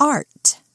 art.